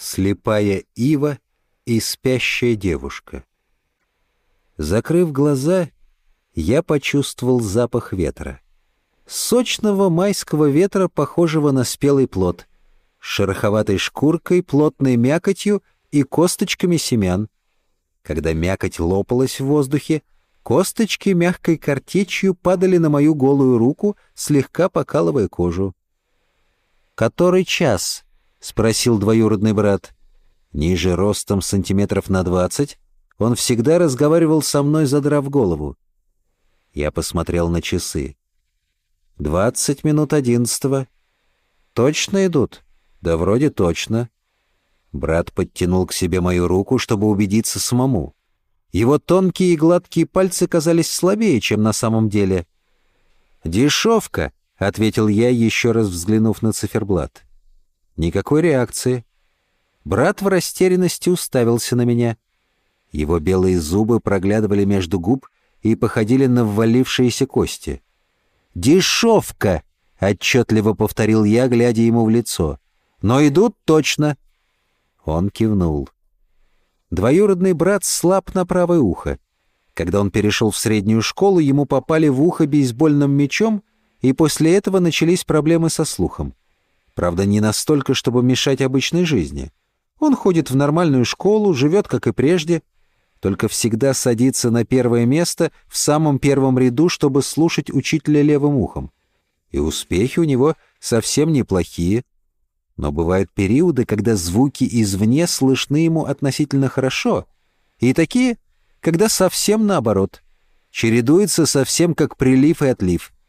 слепая ива и спящая девушка. Закрыв глаза, я почувствовал запах ветра. Сочного майского ветра, похожего на спелый плод, шероховатой шкуркой, плотной мякотью и косточками семян. Когда мякоть лопалась в воздухе, косточки мягкой картечью падали на мою голую руку, слегка покалывая кожу. «Который час?» — спросил двоюродный брат. Ниже ростом сантиметров на двадцать, он всегда разговаривал со мной, задрав голову. Я посмотрел на часы. «Двадцать минут одиннадцатого. Точно идут?» «Да вроде точно». Брат подтянул к себе мою руку, чтобы убедиться самому. Его тонкие и гладкие пальцы казались слабее, чем на самом деле. «Дешевка», — ответил я, еще раз взглянув на циферблат. Никакой реакции. Брат в растерянности уставился на меня. Его белые зубы проглядывали между губ и походили на ввалившиеся кости. «Дешевка!» — отчетливо повторил я, глядя ему в лицо. «Но идут точно!» Он кивнул. Двоюродный брат слаб на правое ухо. Когда он перешел в среднюю школу, ему попали в ухо бейсбольным мячом, и после этого начались проблемы со слухом. Правда, не настолько, чтобы мешать обычной жизни. Он ходит в нормальную школу, живет, как и прежде, только всегда садится на первое место в самом первом ряду, чтобы слушать учителя левым ухом. И успехи у него совсем неплохие. Но бывают периоды, когда звуки извне слышны ему относительно хорошо, и такие, когда совсем наоборот. Чередуется совсем как прилив и отлив —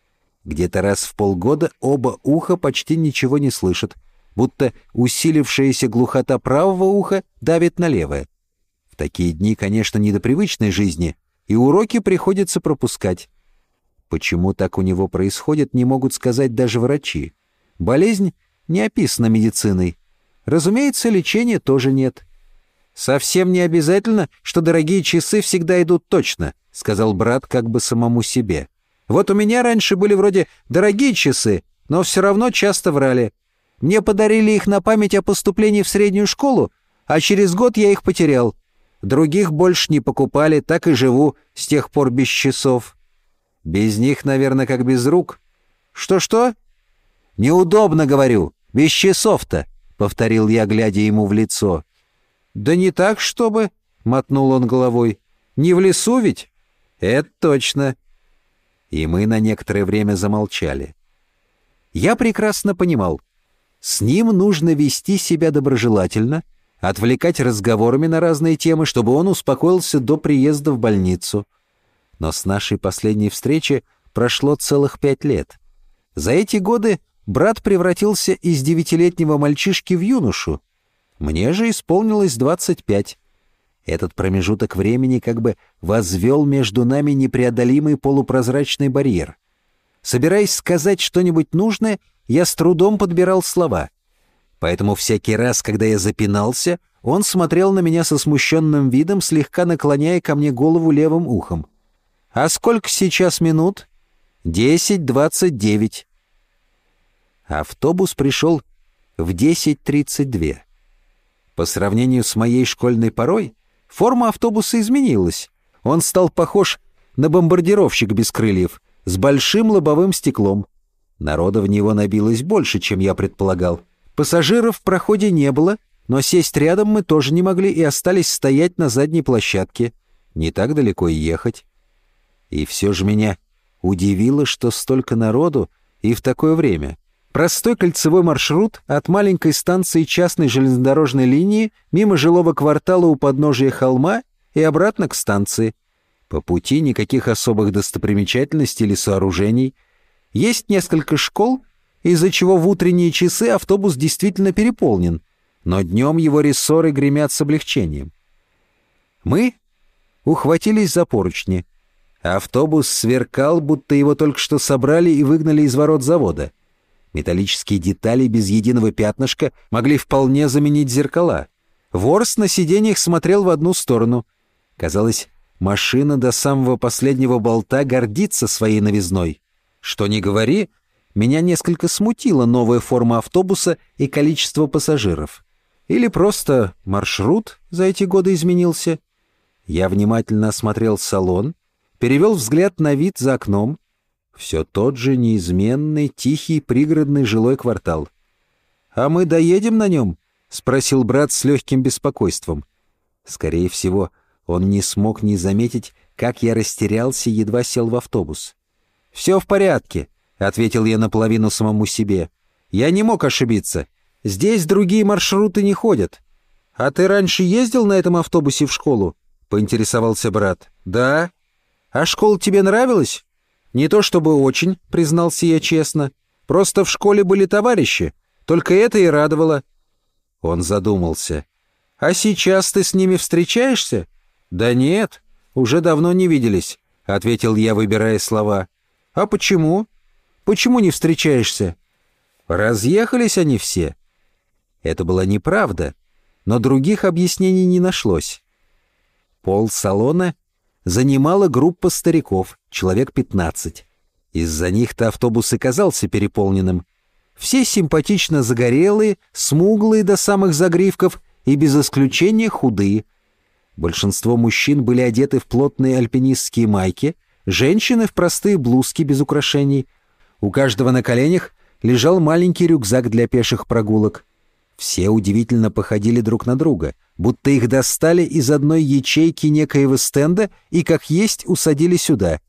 где-то раз в полгода оба уха почти ничего не слышат, будто усилившаяся глухота правого уха давит на левое. В такие дни, конечно, не до привычной жизни, и уроки приходится пропускать. Почему так у него происходит, не могут сказать даже врачи. Болезнь не описана медициной. Разумеется, лечения тоже нет. «Совсем не обязательно, что дорогие часы всегда идут точно», — сказал брат как бы самому себе. Вот у меня раньше были вроде дорогие часы, но все равно часто врали. Мне подарили их на память о поступлении в среднюю школу, а через год я их потерял. Других больше не покупали, так и живу с тех пор без часов. Без них, наверное, как без рук. Что-что? Неудобно, говорю, без часов-то, — повторил я, глядя ему в лицо. Да не так, чтобы, — мотнул он головой. Не в лесу ведь? Это точно и мы на некоторое время замолчали. Я прекрасно понимал, с ним нужно вести себя доброжелательно, отвлекать разговорами на разные темы, чтобы он успокоился до приезда в больницу. Но с нашей последней встречи прошло целых пять лет. За эти годы брат превратился из девятилетнего мальчишки в юношу. Мне же исполнилось двадцать пять. Этот промежуток времени как бы возвел между нами непреодолимый полупрозрачный барьер. Собираясь сказать что-нибудь нужное, я с трудом подбирал слова. Поэтому всякий раз, когда я запинался, он смотрел на меня со смущенным видом, слегка наклоняя ко мне голову левым ухом. «А сколько сейчас минут?» «Десять двадцать девять». Автобус пришел в десять тридцать две. По сравнению с моей школьной порой, Форма автобуса изменилась. Он стал похож на бомбардировщик без крыльев, с большим лобовым стеклом. Народа в него набилось больше, чем я предполагал. Пассажиров в проходе не было, но сесть рядом мы тоже не могли и остались стоять на задней площадке. Не так далеко и ехать. И все же меня удивило, что столько народу и в такое время. Простой кольцевой маршрут от маленькой станции частной железнодорожной линии мимо жилого квартала у подножия холма и обратно к станции. По пути никаких особых достопримечательностей или сооружений. Есть несколько школ, из-за чего в утренние часы автобус действительно переполнен, но днем его рессоры гремят с облегчением. Мы ухватились за поручни. Автобус сверкал, будто его только что собрали и выгнали из ворот завода — Металлические детали без единого пятнышка могли вполне заменить зеркала. Ворс на сиденьях смотрел в одну сторону. Казалось, машина до самого последнего болта гордится своей новизной. Что ни говори, меня несколько смутила новая форма автобуса и количество пассажиров. Или просто маршрут за эти годы изменился? Я внимательно осмотрел салон, перевел взгляд на вид за окном. Все тот же неизменный, тихий, пригородный жилой квартал. «А мы доедем на нем?» — спросил брат с легким беспокойством. Скорее всего, он не смог не заметить, как я растерялся, едва сел в автобус. «Все в порядке», — ответил я наполовину самому себе. «Я не мог ошибиться. Здесь другие маршруты не ходят». «А ты раньше ездил на этом автобусе в школу?» — поинтересовался брат. «Да». «А школа тебе нравилась?» «Не то чтобы очень», — признался я честно. «Просто в школе были товарищи. Только это и радовало». Он задумался. «А сейчас ты с ними встречаешься?» «Да нет, уже давно не виделись», — ответил я, выбирая слова. «А почему? Почему не встречаешься?» «Разъехались они все». Это была неправда, но других объяснений не нашлось. Пол салона занимала группа стариков, человек 15. Из-за них-то автобус и казался переполненным. Все симпатично загорелые, смуглые до самых загривков и без исключения худые. Большинство мужчин были одеты в плотные альпинистские майки, женщины в простые блузки без украшений. У каждого на коленях лежал маленький рюкзак для пеших прогулок. Все удивительно походили друг на друга, будто их достали из одной ячейки некоего стенда и, как есть, усадили сюда.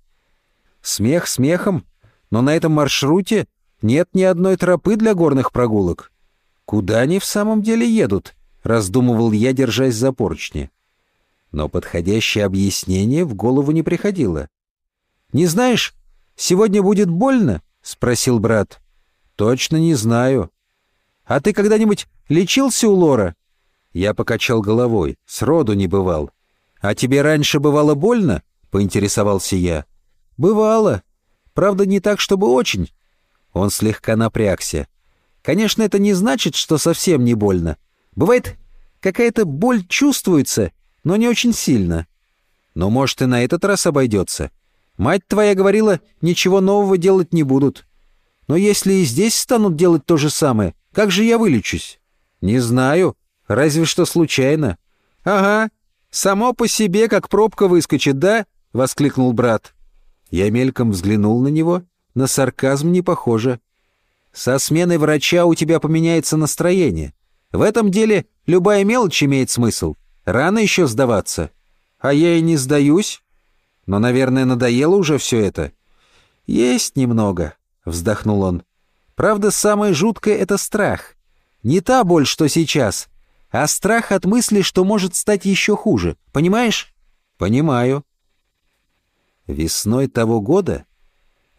Смех смехом, но на этом маршруте нет ни одной тропы для горных прогулок. Куда они в самом деле едут? Раздумывал я, держась за поручни. Но подходящее объяснение в голову не приходило. «Не знаешь, сегодня будет больно?» — спросил брат. «Точно не знаю». «А ты когда-нибудь лечился у Лора?» Я покачал головой, сроду не бывал. «А тебе раньше бывало больно?» — поинтересовался я. «Бывало. Правда, не так, чтобы очень». Он слегка напрягся. «Конечно, это не значит, что совсем не больно. Бывает, какая-то боль чувствуется, но не очень сильно. Но, может, и на этот раз обойдется. Мать твоя говорила, ничего нового делать не будут. Но если и здесь станут делать то же самое, как же я вылечусь? Не знаю, разве что случайно. Ага, само по себе, как пробка выскочит, да? — воскликнул брат. Я мельком взглянул на него, на сарказм не похоже. Со сменой врача у тебя поменяется настроение. В этом деле любая мелочь имеет смысл. Рано еще сдаваться. А я и не сдаюсь. Но, наверное, надоело уже все это. Есть немного, вздохнул он. Правда, самое жуткое — это страх. Не та боль, что сейчас, а страх от мысли, что может стать еще хуже. Понимаешь? Понимаю. Весной того года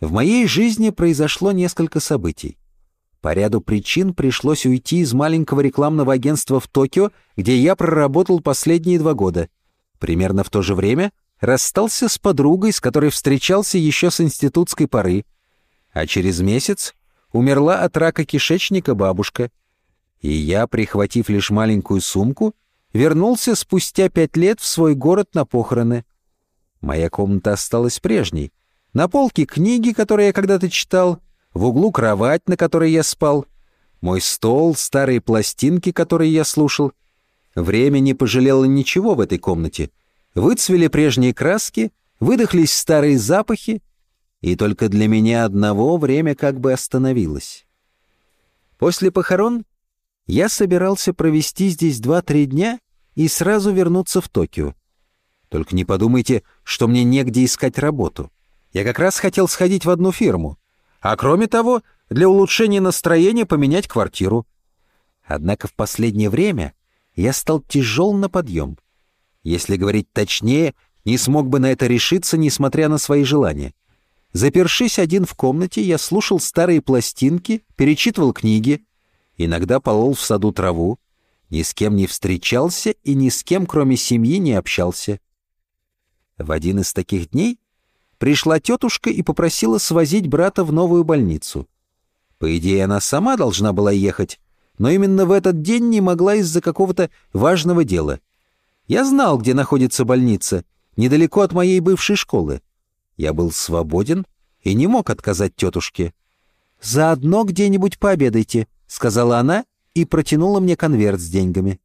в моей жизни произошло несколько событий. По ряду причин пришлось уйти из маленького рекламного агентства в Токио, где я проработал последние два года. Примерно в то же время расстался с подругой, с которой встречался еще с институтской поры. А через месяц умерла от рака кишечника бабушка. И я, прихватив лишь маленькую сумку, вернулся спустя пять лет в свой город на похороны. Моя комната осталась прежней. На полке книги, которые я когда-то читал — в углу кровать, на которой я спал, мой стол, старые пластинки, которые я слушал. Время не пожалело ничего в этой комнате. Выцвели прежние краски, выдохлись старые запахи, и только для меня одного время как бы остановилось. После похорон я собирался провести здесь два-три дня и сразу вернуться в Токио. Только не подумайте, что мне негде искать работу. Я как раз хотел сходить в одну фирму. А кроме того, для улучшения настроения поменять квартиру. Однако в последнее время я стал тяжел на подъем. Если говорить точнее, не смог бы на это решиться, несмотря на свои желания. Запершись один в комнате, я слушал старые пластинки, перечитывал книги, иногда полол в саду траву, ни с кем не встречался и ни с кем, кроме семьи, не общался. В один из таких дней пришла тетушка и попросила свозить брата в новую больницу. По идее, она сама должна была ехать, но именно в этот день не могла из-за какого-то важного дела. Я знал, где находится больница, недалеко от моей бывшей школы. Я был свободен и не мог отказать тетушке. «Заодно где-нибудь пообедайте», — сказала она и протянула мне конверт с деньгами.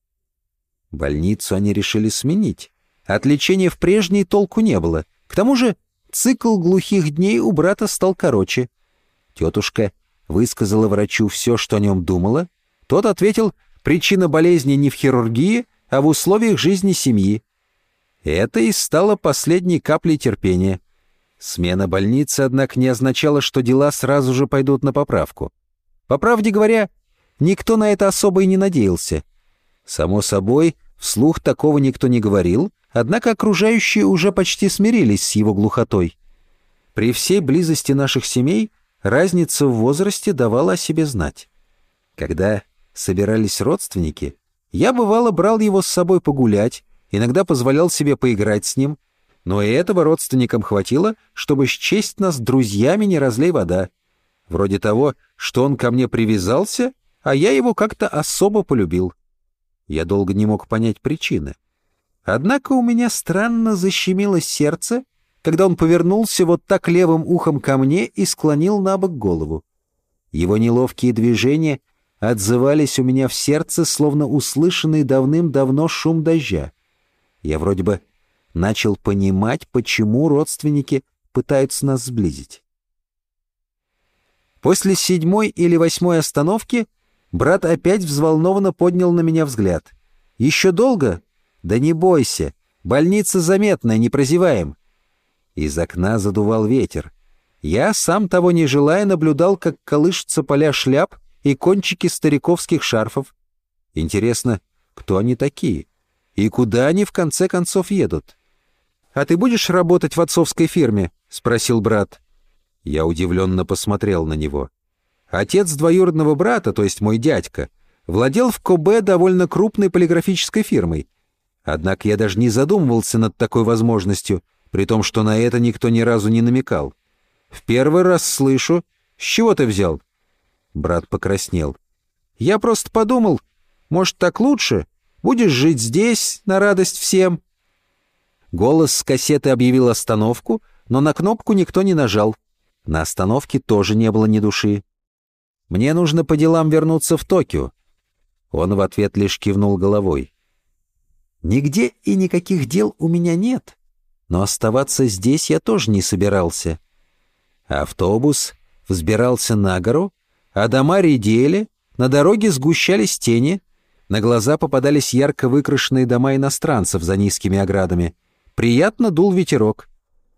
Больницу они решили сменить. От лечения в прежней толку не было. К тому же цикл глухих дней у брата стал короче. Тетушка высказала врачу все, что о нем думала. Тот ответил, причина болезни не в хирургии, а в условиях жизни семьи. Это и стало последней каплей терпения. Смена больницы, однако, не означала, что дела сразу же пойдут на поправку. По правде говоря, никто на это особо и не надеялся. Само собой, вслух такого никто не говорил, однако окружающие уже почти смирились с его глухотой. При всей близости наших семей разница в возрасте давала о себе знать. Когда собирались родственники, я, бывало, брал его с собой погулять, иногда позволял себе поиграть с ним, но и этого родственникам хватило, чтобы счесть нас друзьями не разлей вода. Вроде того, что он ко мне привязался, а я его как-то особо полюбил. Я долго не мог понять причины. Однако у меня странно защемило сердце, когда он повернулся вот так левым ухом ко мне и склонил на бок голову. Его неловкие движения отзывались у меня в сердце, словно услышанный давным-давно шум дождя. Я вроде бы начал понимать, почему родственники пытаются нас сблизить. После седьмой или восьмой остановки брат опять взволнованно поднял на меня взгляд. «Еще долго?» «Да не бойся, больница заметная, не прозеваем». Из окна задувал ветер. Я, сам того не желая, наблюдал, как колышутся поля шляп и кончики стариковских шарфов. Интересно, кто они такие? И куда они в конце концов едут? «А ты будешь работать в отцовской фирме?» — спросил брат. Я удивленно посмотрел на него. Отец двоюродного брата, то есть мой дядька, владел в Кобе довольно крупной полиграфической фирмой. Однако я даже не задумывался над такой возможностью, при том, что на это никто ни разу не намекал. В первый раз слышу. С чего ты взял? Брат покраснел. Я просто подумал, может, так лучше? Будешь жить здесь, на радость всем. Голос с кассеты объявил остановку, но на кнопку никто не нажал. На остановке тоже не было ни души. «Мне нужно по делам вернуться в Токио». Он в ответ лишь кивнул головой. «Нигде и никаких дел у меня нет, но оставаться здесь я тоже не собирался». Автобус взбирался на гору, а дома редели, на дороге сгущались тени, на глаза попадались ярко выкрашенные дома иностранцев за низкими оградами — Приятно дул ветерок.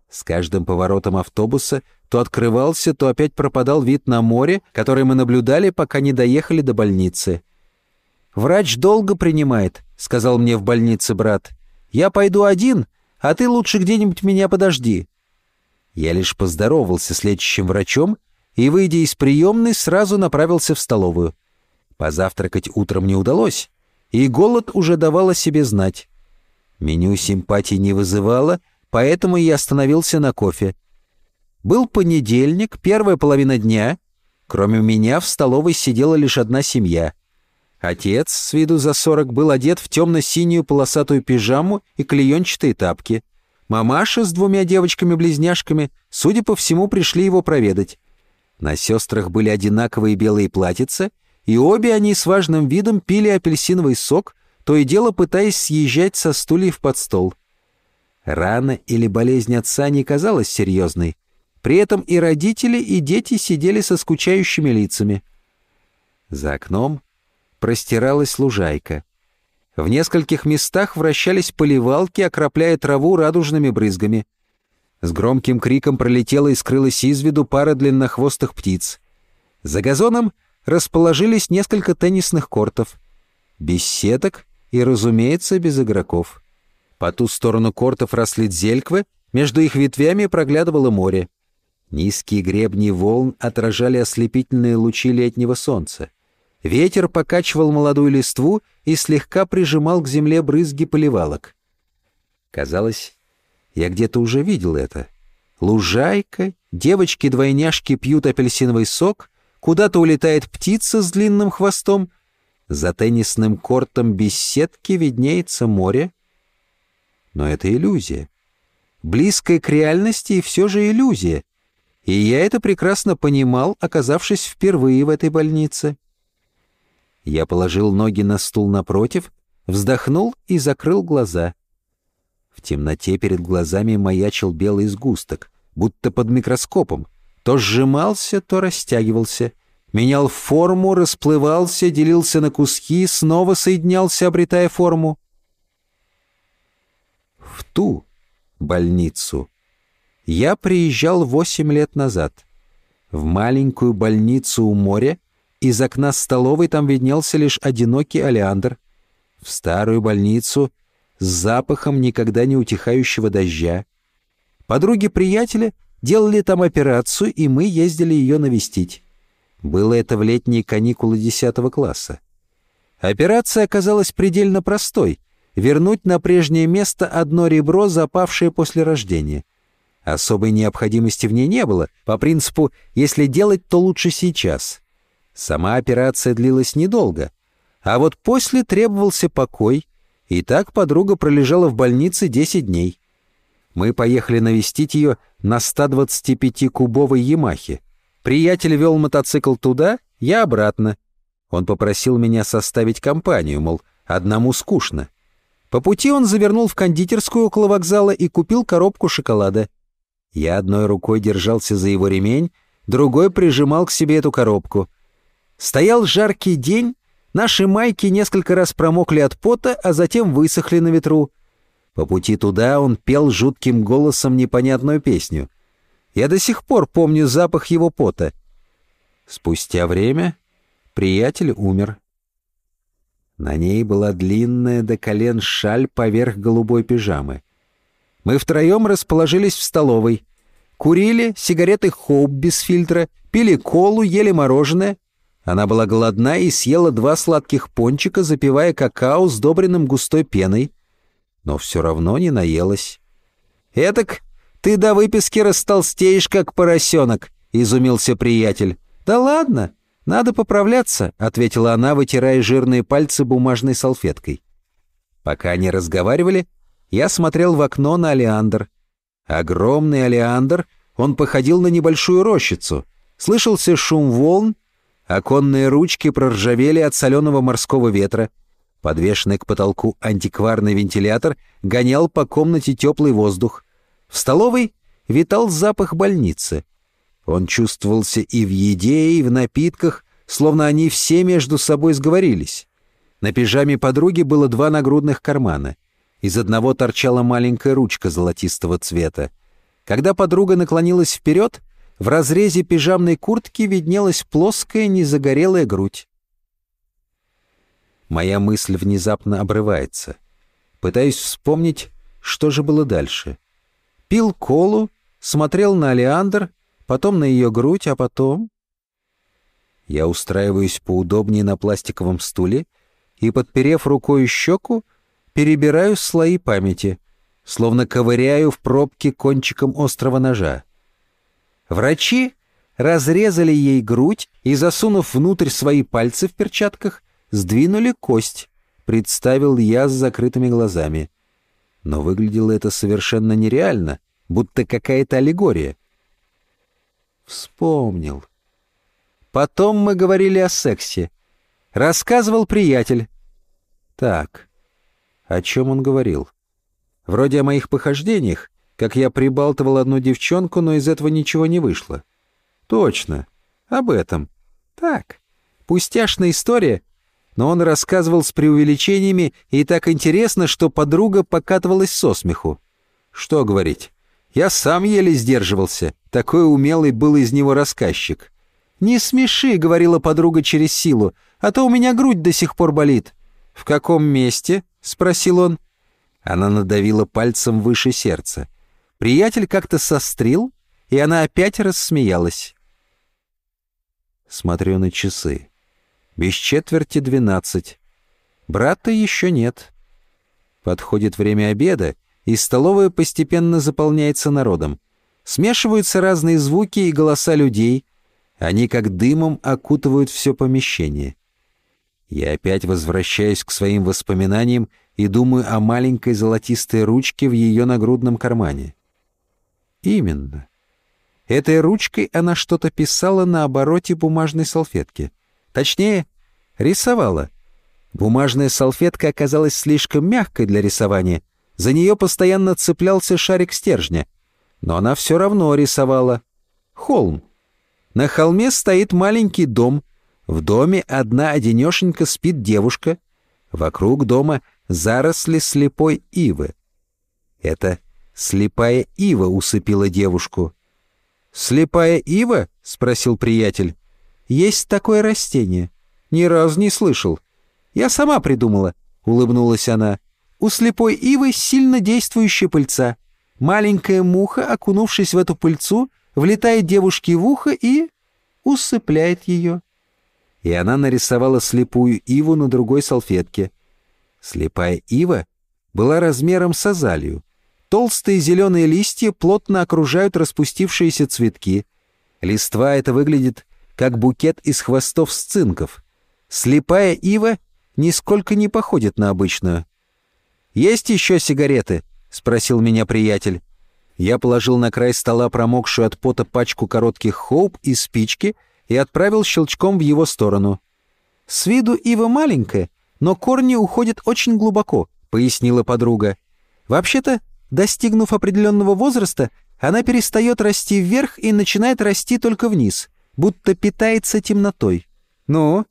С каждым поворотом автобуса то открывался, то опять пропадал вид на море, который мы наблюдали, пока не доехали до больницы. «Врач долго принимает», — сказал мне в больнице брат. «Я пойду один, а ты лучше где-нибудь меня подожди». Я лишь поздоровался с лечащим врачом и, выйдя из приемной, сразу направился в столовую. Позавтракать утром не удалось, и голод уже давал о себе знать. Меню симпатий не вызывало, поэтому я остановился на кофе. Был понедельник, первая половина дня. Кроме меня в столовой сидела лишь одна семья. Отец, с виду за сорок, был одет в темно-синюю полосатую пижаму и клеенчатые тапки. Мамаша с двумя девочками-близняшками, судя по всему, пришли его проведать. На сестрах были одинаковые белые платьица, и обе они с важным видом пили апельсиновый сок, то и дело пытаясь съезжать со стульев под стол. Рана или болезнь отца не казалась серьезной. При этом и родители, и дети сидели со скучающими лицами. За окном простиралась лужайка. В нескольких местах вращались поливалки, окропляя траву радужными брызгами. С громким криком пролетела и скрылась из виду пара длиннохвостых птиц. За газоном расположились несколько теннисных кортов. Без сеток и, разумеется, без игроков. По ту сторону кортов росли дзельквы, между их ветвями проглядывало море. Низкие гребни волн отражали ослепительные лучи летнего солнца. Ветер покачивал молодую листву и слегка прижимал к земле брызги поливалок. Казалось, я где-то уже видел это. Лужайка, девочки-двойняшки пьют апельсиновый сок, куда-то улетает птица с длинным хвостом, за теннисным кортом без сетки виднеется море. Но это иллюзия. Близкая к реальности и все же иллюзия. И я это прекрасно понимал, оказавшись впервые в этой больнице. Я положил ноги на стул напротив, вздохнул и закрыл глаза. В темноте перед глазами маячил белый сгусток, будто под микроскопом. То сжимался, то растягивался. Менял форму, расплывался, делился на куски, снова соединялся, обретая форму. В ту больницу я приезжал восемь лет назад. В маленькую больницу у моря из окна столовой там виднелся лишь одинокий олеандр. В старую больницу с запахом никогда не утихающего дождя. Подруги приятеля делали там операцию, и мы ездили ее навестить. Было это в летние каникулы 10 класса. Операция оказалась предельно простой — вернуть на прежнее место одно ребро, запавшее после рождения. Особой необходимости в ней не было, по принципу «если делать, то лучше сейчас». Сама операция длилась недолго, а вот после требовался покой, и так подруга пролежала в больнице 10 дней. Мы поехали навестить ее на 125-кубовой «Ямахе». Приятель вел мотоцикл туда, я обратно. Он попросил меня составить компанию, мол, одному скучно. По пути он завернул в кондитерскую около вокзала и купил коробку шоколада. Я одной рукой держался за его ремень, другой прижимал к себе эту коробку. Стоял жаркий день, наши майки несколько раз промокли от пота, а затем высохли на ветру. По пути туда он пел жутким голосом непонятную песню. Я до сих пор помню запах его пота. Спустя время приятель умер. На ней была длинная до колен шаль поверх голубой пижамы. Мы втроем расположились в столовой. Курили сигареты Хоуп без фильтра, пили колу, ели мороженое. Она была голодна и съела два сладких пончика, запивая какао, сдобренным густой пеной. Но все равно не наелась. «Этак ты до выписки растолстеешь, как поросенок», — изумился приятель. «Да ладно, надо поправляться», — ответила она, вытирая жирные пальцы бумажной салфеткой. Пока они разговаривали, я смотрел в окно на Алиандр. Огромный Алиандр, он походил на небольшую рощицу. Слышался шум волн, оконные ручки проржавели от соленого морского ветра. Подвешенный к потолку антикварный вентилятор гонял по комнате теплый воздух. В столовой витал запах больницы. Он чувствовался и в еде, и в напитках, словно они все между собой сговорились. На пижаме подруги было два нагрудных кармана. Из одного торчала маленькая ручка золотистого цвета. Когда подруга наклонилась вперед, в разрезе пижамной куртки виднелась плоская незагорелая грудь. Моя мысль внезапно обрывается. Пытаюсь вспомнить, что же было дальше. Пил колу, смотрел на Алеандр, потом на ее грудь, а потом... Я устраиваюсь поудобнее на пластиковом стуле и, подперев рукой щеку, перебираю слои памяти, словно ковыряю в пробке кончиком острого ножа. Врачи разрезали ей грудь и, засунув внутрь свои пальцы в перчатках, сдвинули кость, представил я с закрытыми глазами. Но выглядело это совершенно нереально, будто какая-то аллегория. Вспомнил. Потом мы говорили о сексе. Рассказывал приятель. Так, о чем он говорил? Вроде о моих похождениях, как я прибалтывал одну девчонку, но из этого ничего не вышло. Точно, об этом. Так, пустяшная история, но он рассказывал с преувеличениями и так интересно, что подруга покатывалась со смеху. Что говорить? Я сам еле сдерживался, такой умелый был из него рассказчик. «Не смеши», — говорила подруга через силу, «а то у меня грудь до сих пор болит». «В каком месте?» — спросил он. Она надавила пальцем выше сердца. Приятель как-то сострил, и она опять рассмеялась. Смотрю на часы. Без четверти двенадцать. Брата еще нет. Подходит время обеда, и столовая постепенно заполняется народом. Смешиваются разные звуки и голоса людей. Они как дымом окутывают все помещение. Я опять возвращаюсь к своим воспоминаниям и думаю о маленькой золотистой ручке в ее нагрудном кармане. Именно. Этой ручкой она что-то писала на обороте бумажной салфетки. Точнее, Рисовала. Бумажная салфетка оказалась слишком мягкой для рисования. За нее постоянно цеплялся шарик стержня. Но она все равно рисовала. Холм. На холме стоит маленький дом. В доме одна одинешенька спит девушка. Вокруг дома заросли слепой ивы. Это слепая ива усыпила девушку. «Слепая ива?» — спросил приятель. «Есть такое растение. Ни разу не слышал. Я сама придумала», — улыбнулась она. «У слепой ивы сильно действующая пыльца. Маленькая муха, окунувшись в эту пыльцу, влетает девушке в ухо и усыпляет ее». И она нарисовала слепую иву на другой салфетке. Слепая ива была размером с азалию. Толстые зеленые листья плотно окружают распустившиеся цветки. Листва это выглядит как букет из хвостов сцинков. Слепая ива нисколько не походит на обычную. «Есть еще сигареты?» — спросил меня приятель. Я положил на край стола промокшую от пота пачку коротких хоуп и спички и отправил щелчком в его сторону. «С виду ива маленькая, но корни уходят очень глубоко», — пояснила подруга. «Вообще-то, достигнув определенного возраста, она перестает расти вверх и начинает расти только вниз, будто питается темнотой». «Ну,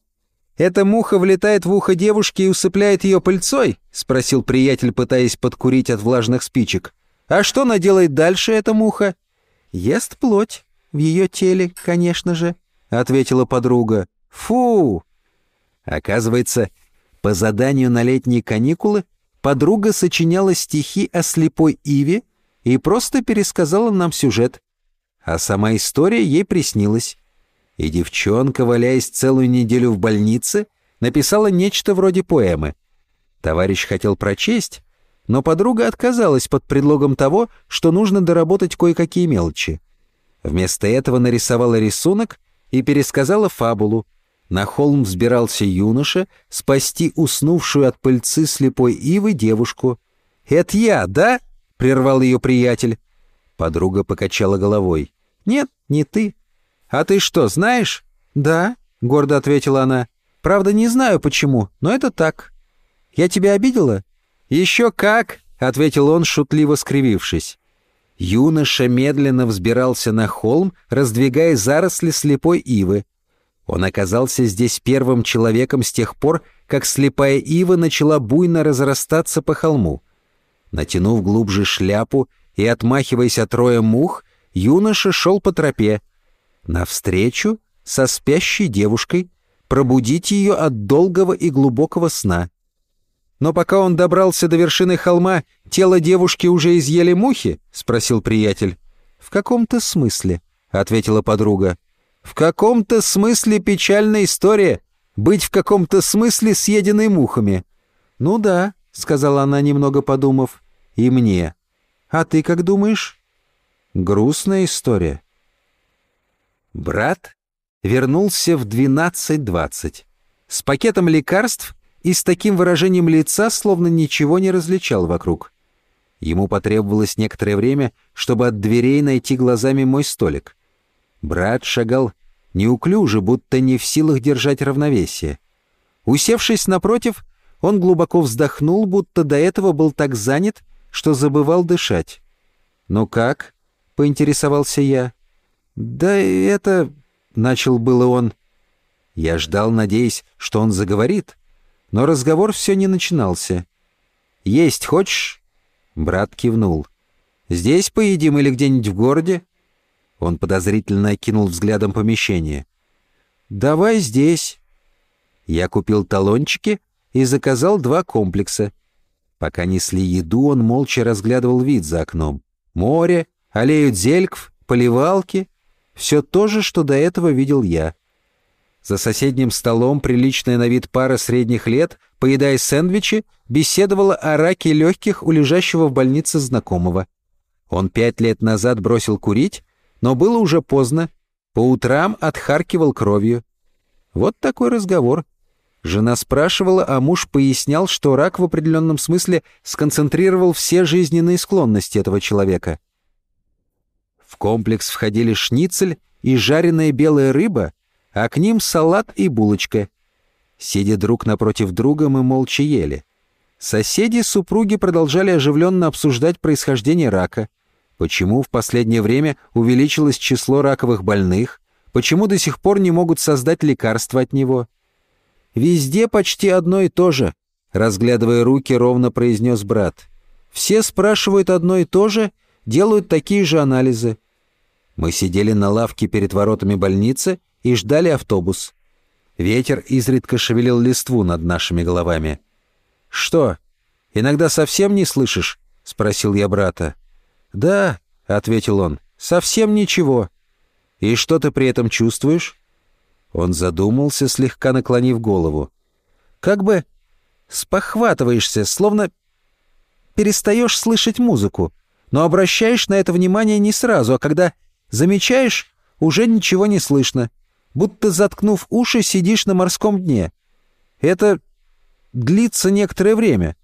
эта муха влетает в ухо девушки и усыпляет ее пыльцой?» — спросил приятель, пытаясь подкурить от влажных спичек. «А что она делает дальше, эта муха?» «Ест плоть. В ее теле, конечно же», — ответила подруга. «Фу!» Оказывается, по заданию на летние каникулы подруга сочиняла стихи о слепой Иве и просто пересказала нам сюжет. А сама история ей приснилась. И девчонка, валяясь целую неделю в больнице, написала нечто вроде поэмы. Товарищ хотел прочесть, но подруга отказалась под предлогом того, что нужно доработать кое-какие мелочи. Вместо этого нарисовала рисунок и пересказала фабулу — на холм взбирался юноша спасти уснувшую от пыльцы слепой ивы девушку. «Это я, да?» — прервал ее приятель. Подруга покачала головой. «Нет, не ты». «А ты что, знаешь?» «Да», — гордо ответила она. «Правда, не знаю почему, но это так». «Я тебя обидела?» «Еще как!» — ответил он, шутливо скривившись. Юноша медленно взбирался на холм, раздвигая заросли слепой ивы. Он оказался здесь первым человеком с тех пор, как слепая ива начала буйно разрастаться по холму. Натянув глубже шляпу и отмахиваясь от роя мух, юноша шел по тропе. Навстречу со спящей девушкой, пробудить ее от долгого и глубокого сна. «Но пока он добрался до вершины холма, тело девушки уже изъели мухи?» — спросил приятель. «В каком-то смысле», — ответила подруга. В каком-то смысле печальная история — быть в каком-то смысле съеденной мухами. «Ну да», — сказала она, немного подумав, — «и мне. А ты как думаешь?» «Грустная история». Брат вернулся в 12.20 с пакетом лекарств и с таким выражением лица, словно ничего не различал вокруг. Ему потребовалось некоторое время, чтобы от дверей найти глазами мой столик. Брат шагал неуклюже, будто не в силах держать равновесие. Усевшись напротив, он глубоко вздохнул, будто до этого был так занят, что забывал дышать. «Ну как?» — поинтересовался я. «Да это...» — начал было он. Я ждал, надеясь, что он заговорит, но разговор все не начинался. «Есть хочешь?» Брат кивнул. «Здесь поедим или где-нибудь в городе?» Он подозрительно окинул взглядом помещение. «Давай здесь». Я купил талончики и заказал два комплекса. Пока несли еду, он молча разглядывал вид за окном. Море, аллею дзелькв, поливалки — все то же, что до этого видел я. За соседним столом приличная на вид пара средних лет, поедая сэндвичи, беседовала о раке легких у лежащего в больнице знакомого. Он пять лет назад бросил курить, но было уже поздно. По утрам отхаркивал кровью. Вот такой разговор. Жена спрашивала, а муж пояснял, что рак в определенном смысле сконцентрировал все жизненные склонности этого человека. В комплекс входили шницель и жареная белая рыба, а к ним салат и булочка. Сидя друг напротив друга, мы молча ели. Соседи-супруги продолжали оживленно обсуждать происхождение рака, почему в последнее время увеличилось число раковых больных, почему до сих пор не могут создать лекарства от него. «Везде почти одно и то же», — разглядывая руки, ровно произнес брат. «Все спрашивают одно и то же, делают такие же анализы». Мы сидели на лавке перед воротами больницы и ждали автобус. Ветер изредка шевелил листву над нашими головами. «Что, иногда совсем не слышишь?» — спросил я брата. «Да», — ответил он, — «совсем ничего». «И что ты при этом чувствуешь?» Он задумался, слегка наклонив голову. «Как бы спохватываешься, словно перестаешь слышать музыку, но обращаешь на это внимание не сразу, а когда замечаешь, уже ничего не слышно, будто заткнув уши, сидишь на морском дне. Это длится некоторое время.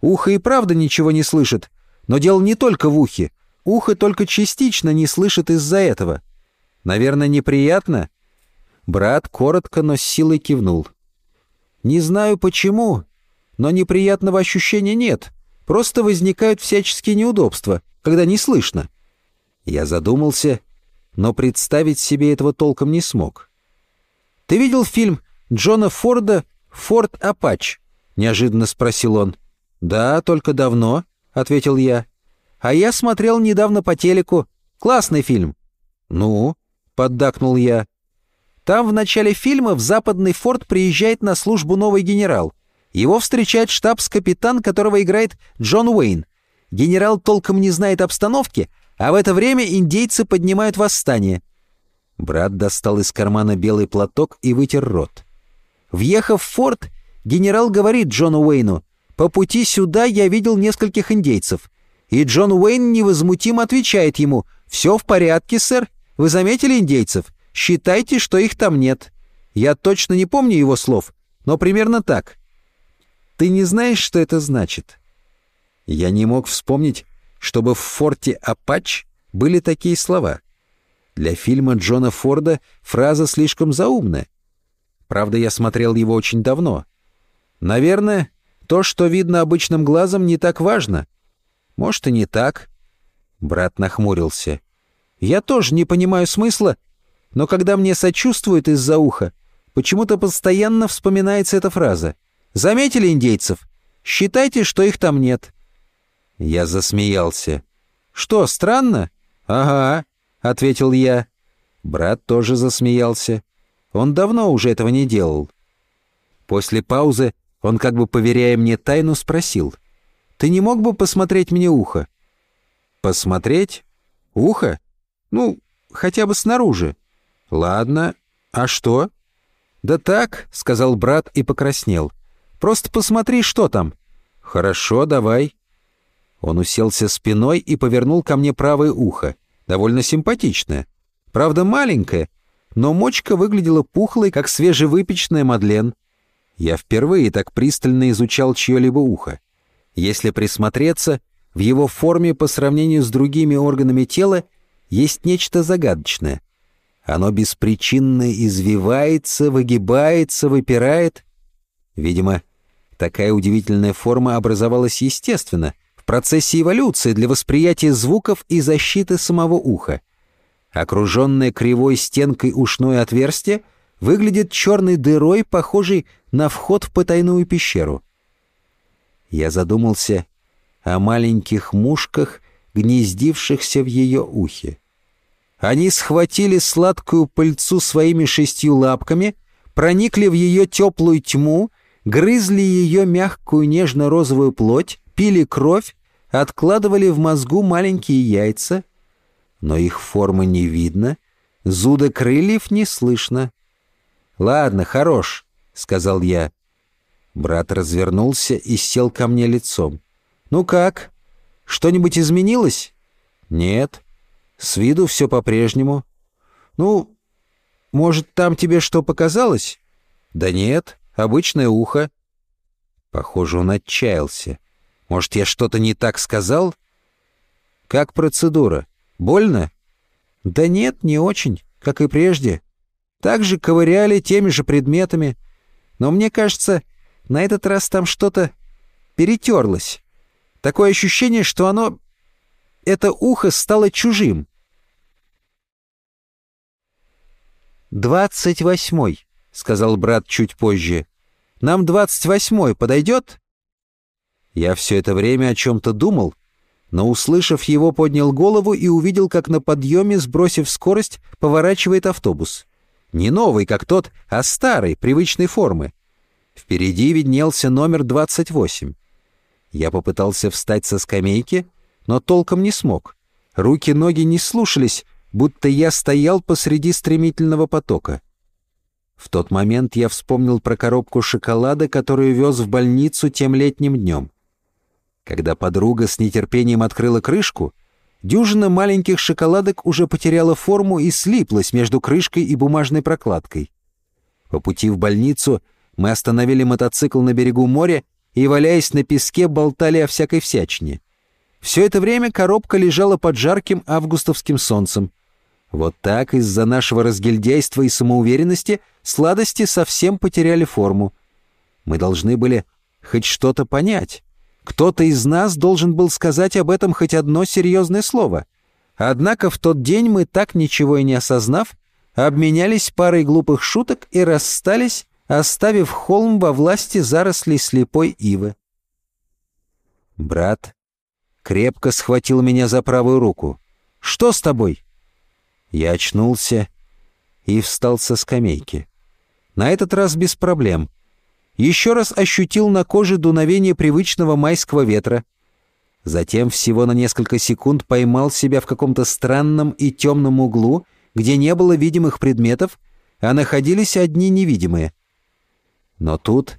Ухо и правда ничего не слышит, но дело не только в ухе. Ухо только частично не слышит из-за этого. Наверное, неприятно?» Брат коротко, но с силой кивнул. «Не знаю почему, но неприятного ощущения нет. Просто возникают всяческие неудобства, когда не слышно». Я задумался, но представить себе этого толком не смог. «Ты видел фильм Джона Форда «Форд Апач»?» — неожиданно спросил он. «Да, только давно», — ответил я. «А я смотрел недавно по телеку. Классный фильм». «Ну?» — поддакнул я. «Там в начале фильма в западный форт приезжает на службу новый генерал. Его встречает штабс-капитан, которого играет Джон Уэйн. Генерал толком не знает обстановки, а в это время индейцы поднимают восстание». Брат достал из кармана белый платок и вытер рот. Въехав в форт, генерал говорит Джону Уэйну, «По пути сюда я видел нескольких индейцев». И Джон Уэйн невозмутимо отвечает ему, «Все в порядке, сэр. Вы заметили индейцев? Считайте, что их там нет». Я точно не помню его слов, но примерно так. Ты не знаешь, что это значит? Я не мог вспомнить, чтобы в форте Апач были такие слова. Для фильма Джона Форда фраза слишком заумная. Правда, я смотрел его очень давно. Наверное, то, что видно обычным глазом, не так важно. Может, и не так. Брат нахмурился. Я тоже не понимаю смысла, но когда мне сочувствуют из-за уха, почему-то постоянно вспоминается эта фраза. Заметили индейцев? Считайте, что их там нет. Я засмеялся. Что, странно? Ага, ответил я. Брат тоже засмеялся. Он давно уже этого не делал. После паузы он, как бы поверяя мне тайну, спросил. «Ты не мог бы посмотреть мне ухо?» «Посмотреть? Ухо? Ну, хотя бы снаружи». «Ладно. А что?» «Да так», — сказал брат и покраснел. «Просто посмотри, что там». «Хорошо, давай». Он уселся спиной и повернул ко мне правое ухо. Довольно симпатичное. Правда, маленькое, но мочка выглядела пухлой, как свежевыпечная Мадлен. Я впервые так пристально изучал чье-либо ухо. Если присмотреться, в его форме по сравнению с другими органами тела есть нечто загадочное. Оно беспричинно извивается, выгибается, выпирает. Видимо, такая удивительная форма образовалась естественно, в процессе эволюции для восприятия звуков и защиты самого уха. Окруженное кривой стенкой ушное отверстие выглядит черной дырой, похожей на вход в потайную пещеру. Я задумался о маленьких мушках, гнездившихся в ее ухе. Они схватили сладкую пыльцу своими шестью лапками, проникли в ее теплую тьму, грызли ее мягкую нежно-розовую плоть, пили кровь, откладывали в мозгу маленькие яйца, но их формы не видно, зуда крыльев не слышно. «Ладно, хорош», — сказал я. Брат развернулся и сел ко мне лицом. «Ну как? Что-нибудь изменилось?» «Нет. С виду все по-прежнему». «Ну, может, там тебе что показалось?» «Да нет, обычное ухо». Похоже, он отчаялся. «Может, я что-то не так сказал?» «Как процедура?» Больно? Да нет, не очень, как и прежде. Так же ковыряли теми же предметами. Но мне кажется, на этот раз там что-то перетерлось. Такое ощущение, что оно... Это ухо стало чужим. «Двадцать восьмой», — сказал брат чуть позже. «Нам двадцать восьмой подойдет?» Я все это время о чем-то думал, но, услышав его, поднял голову и увидел, как на подъеме, сбросив скорость, поворачивает автобус. Не новый, как тот, а старый, привычной формы. Впереди виднелся номер 28. Я попытался встать со скамейки, но толком не смог. Руки-ноги не слушались, будто я стоял посреди стремительного потока. В тот момент я вспомнил про коробку шоколада, которую вез в больницу тем летним днем. Когда подруга с нетерпением открыла крышку, дюжина маленьких шоколадок уже потеряла форму и слиплась между крышкой и бумажной прокладкой. По пути в больницу мы остановили мотоцикл на берегу моря и, валяясь на песке, болтали о всякой всячине. Все это время коробка лежала под жарким августовским солнцем. Вот так из-за нашего разгильдяйства и самоуверенности сладости совсем потеряли форму. Мы должны были хоть что-то понять. Кто-то из нас должен был сказать об этом хоть одно серьезное слово. Однако в тот день мы, так ничего и не осознав, обменялись парой глупых шуток и расстались, оставив холм во власти зарослей слепой ивы. Брат крепко схватил меня за правую руку. «Что с тобой?» Я очнулся и встал со скамейки. На этот раз без проблем еще раз ощутил на коже дуновение привычного майского ветра. Затем всего на несколько секунд поймал себя в каком-то странном и темном углу, где не было видимых предметов, а находились одни невидимые. Но тут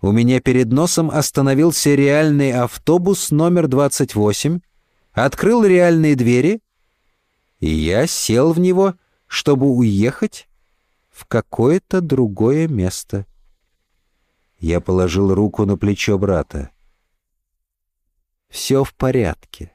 у меня перед носом остановился реальный автобус номер 28, открыл реальные двери, и я сел в него, чтобы уехать в какое-то другое место. Я положил руку на плечо брата. «Все в порядке.